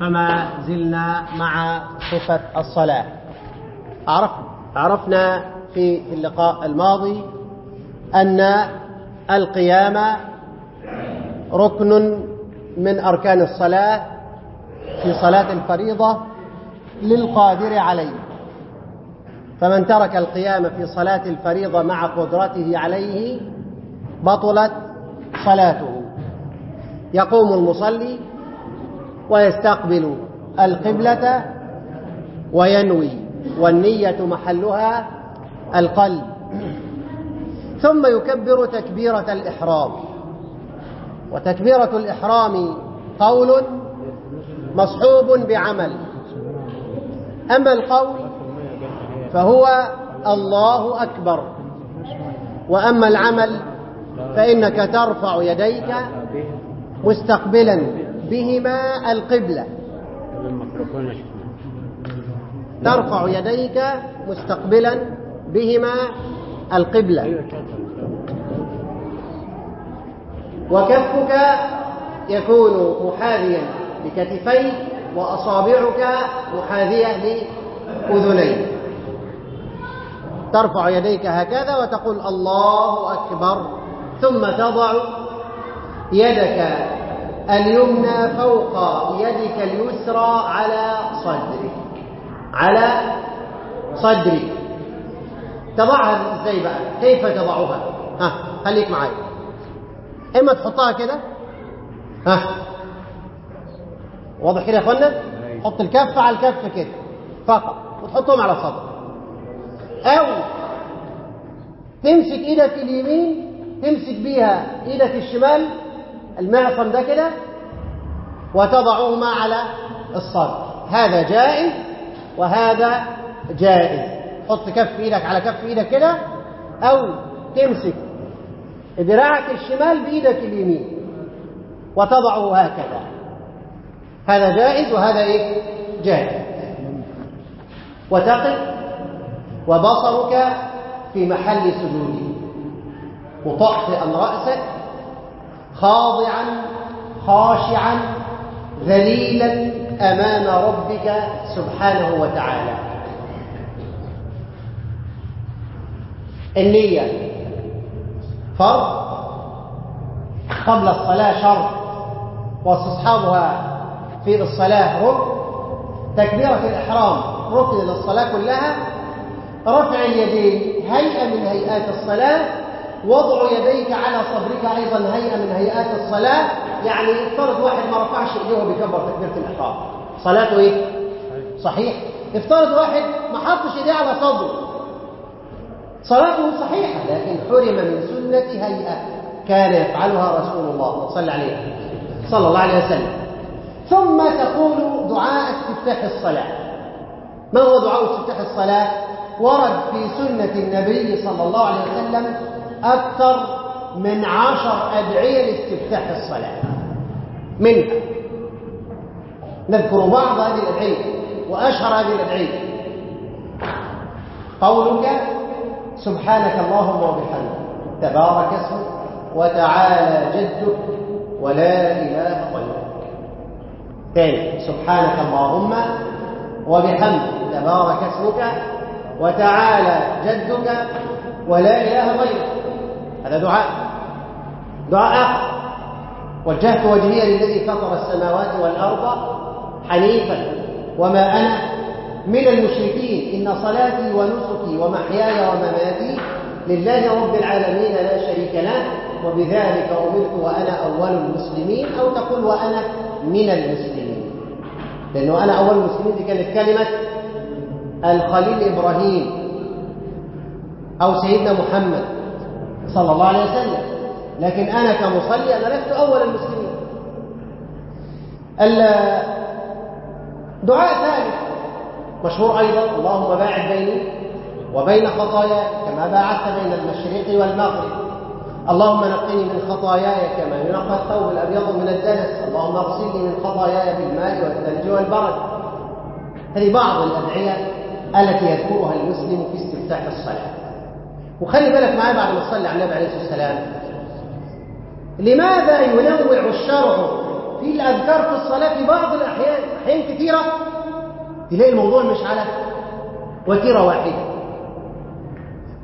فما زلنا مع صفة الصلاة. عرفنا عرفنا في اللقاء الماضي أن القيام ركن من أركان الصلاة في صلاة الفريضة للقادر عليه. فمن ترك القيام في صلاة الفريضة مع قدرته عليه بطلت صلاته. يقوم المصلي ويستقبل القبلة وينوي والنية محلها القلب. ثم يكبر تكبيرة الإحرام. وتكبيرة الإحرام قول مصحوب بعمل. أما القول فهو الله أكبر. وأما العمل فإنك ترفع يديك مستقبلا. بهما القبلة. ترفع يديك مستقبلا بهما القبلة. وكفك يكون محاذيا لكتفيك وأصابعك محاذية لأذنيك ترفع يديك هكذا وتقول الله أكبر. ثم تضع يدك اليمنى فوق يدك اليسرى على صدرك. على صدرك. تضعها إزاي بقى؟ كيف تضعها؟ ها خليك معي إما تحطها كده. ها. واضح كده يا إخوانا؟ حط الكف على الكف كده. فقط. وتحطهم على صدرك. أو تمسك إيدك اليمين تمسك بيها إيدك الشمال. المعصم ده كده وتضعهما على الصدر. هذا جائز وهذا جائز. حط كف إيدك على كف إيدك كده أو تمسك ذراعك الشمال بإيدك اليمين وتضعه هكذا. هذا جائز وهذا إيه؟ جائز. وتقف وبصرك في محل سجودك مطأطئا رأسك خاضعا خاشعا ذليلا أمام ربك سبحانه وتعالى. النية. فرض. قبل الصلاة شرط. واستصحابها في الصلاة ركن. تكبيرة الإحرام. ركن للصلاة كلها. رفع اليدين. هيئة من هيئات الصلاة. وضع يديك على صدرك أيضا هيئة من هيئات الصلاة. يعني افترض واحد ما رفعش ايديه وهو بيكبر تكبيرة الإحرام. صلاته إيه؟ صحيح. افترض واحد ما حطش ايديه على صدره. صلاته صحيحة لكن حرم من سنة هيئة كان يفعلها رسول الله صلى عليه صلى الله عليه وسلم. ثم تقول دعاء استفتاح الصلاة. ما هو دعاء استفتاح الصلاة؟ ورد في سنة النبي صلى الله عليه وسلم أكثر من عشر أدعية لاستفتاح الصلاة. منها نذكر بعض هذه الأدعية وأشهر هذه الأدعية. قولك سبحانك اللهم وبحمدك. تبارك اسمك وتعالى جدك ولا إله غيرك. ثاني. سبحانك اللهم وبحمدك. تبارك اسمك وتعالى جدك ولا إله غيرك. هذا دعاء. دعاء آخر وجهت وجهي للذي فطر السماوات والأرض حنيفا. وما أنا من المشركين. إن صلاتي ونسكي ومحياي ومماتي لله رب العالمين لا شريك له. وبذلك أمرت وأنا أول المسلمين أو تقول وأنا من المسلمين. لأنه أنا أول المسلمين دي كانت كلمة الخليل إبراهيم أو سيدنا محمد. صلى الله عليه وسلم. لكن أنا كمصلي أنا لست أول المسلمين. دعاء ثالث مشهور أيضا اللهم باعد بيني وبين خطاياي كما باعدت بين المشرق والمغرب. اللهم نقني من خطاياي كما ينقى الثوب الأبيض من الدنس. اللهم اغسلني من خطاياي بالماء والثلج والبرد. هذه بعض الأدعية التي يذكرها المسلم في استفتاح الصلاة. وخلي بالك معايا بعد ما تصلي على النبي عليه الصلاة والسلام. لماذا ينوع الشرع في الأذكار في الصلاة في بعض الأحيان أحيان كثيرة؟ تلاقي الموضوع مش على وتيرة واحدة.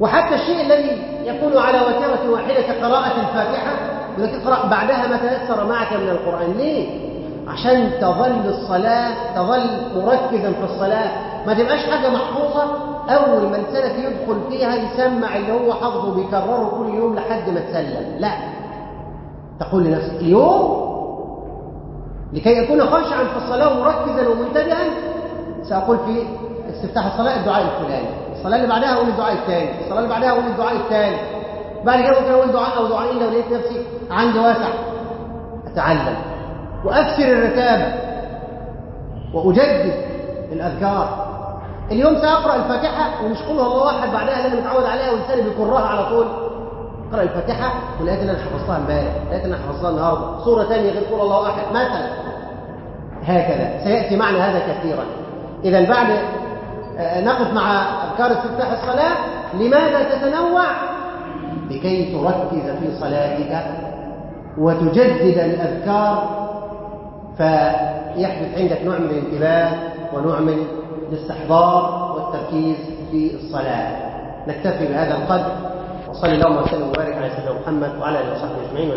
وحتى الشيء الذي يكون على وتيرة واحدة كقراءة الفاتحة لك اقرأ بعدها ما تيسر معك من القرآن. ليه؟ عشان تظل الصلاة تظل مركزا في الصلاة. ما تبقاش حاجة محفوظة. أول ما السلف يدخل فيها يسمع اللي هو حافظه بيكرره كل يوم لحد ما تسلم. لا. تقول لنفسك اليوم؟ لكي يكون خاشعا في الصلاة ومركزا ومنتبها سأقول في استفتاح الصلاة الدعاء الفلاني. الصلاة اللي بعدها أقول الدعاء الثاني. الصلاة اللي بعدها أقول الدعاء الثاني. بعد كده ممكن أقول دعاء أو دعائين لو لقيت نفسي عندي واسع. أتعلم. وأكثر الرتابة. وأجدد الأذكار. اليوم سأقرأ الفاتحة ومش قول الله أحد بعدها اللي أنا متعود عليها ولساني بيكرها على طول. اقرأ الفاتحة ولقيت إن أنا حفظتها امبارح لقيت إن أنا حفظتها النهارده. سورة ثانية غير قول الله أحد. مثلا هكذا. سيأتي معنى هذا كثيرا. إذا بعد نقف مع أذكار استفتاح الصلاة. لماذا تتنوع؟ لكي تركز في صلاتك وتجدد الأذكار. فيحدث عندك نوع من الانتباه ونوع من الاستحضار والتركيز في الصلاة. نكتفي بهذا القدر وصلي اللهم وسلم وبارك على سيدنا محمد وعلى آله وصحبه أجمعين.